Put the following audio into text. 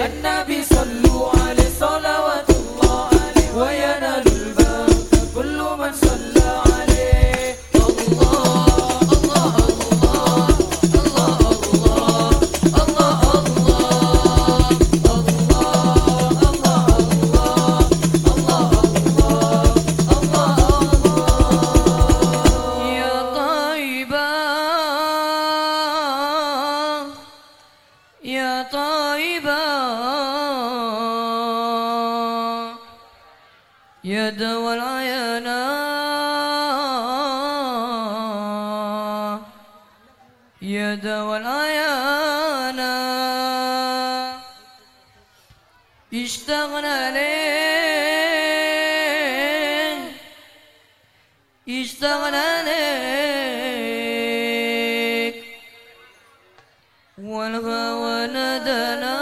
Annabi الجد والعيانا. يد والعيانا. اشتغنا لين اشتغنا لين والهوى ندنا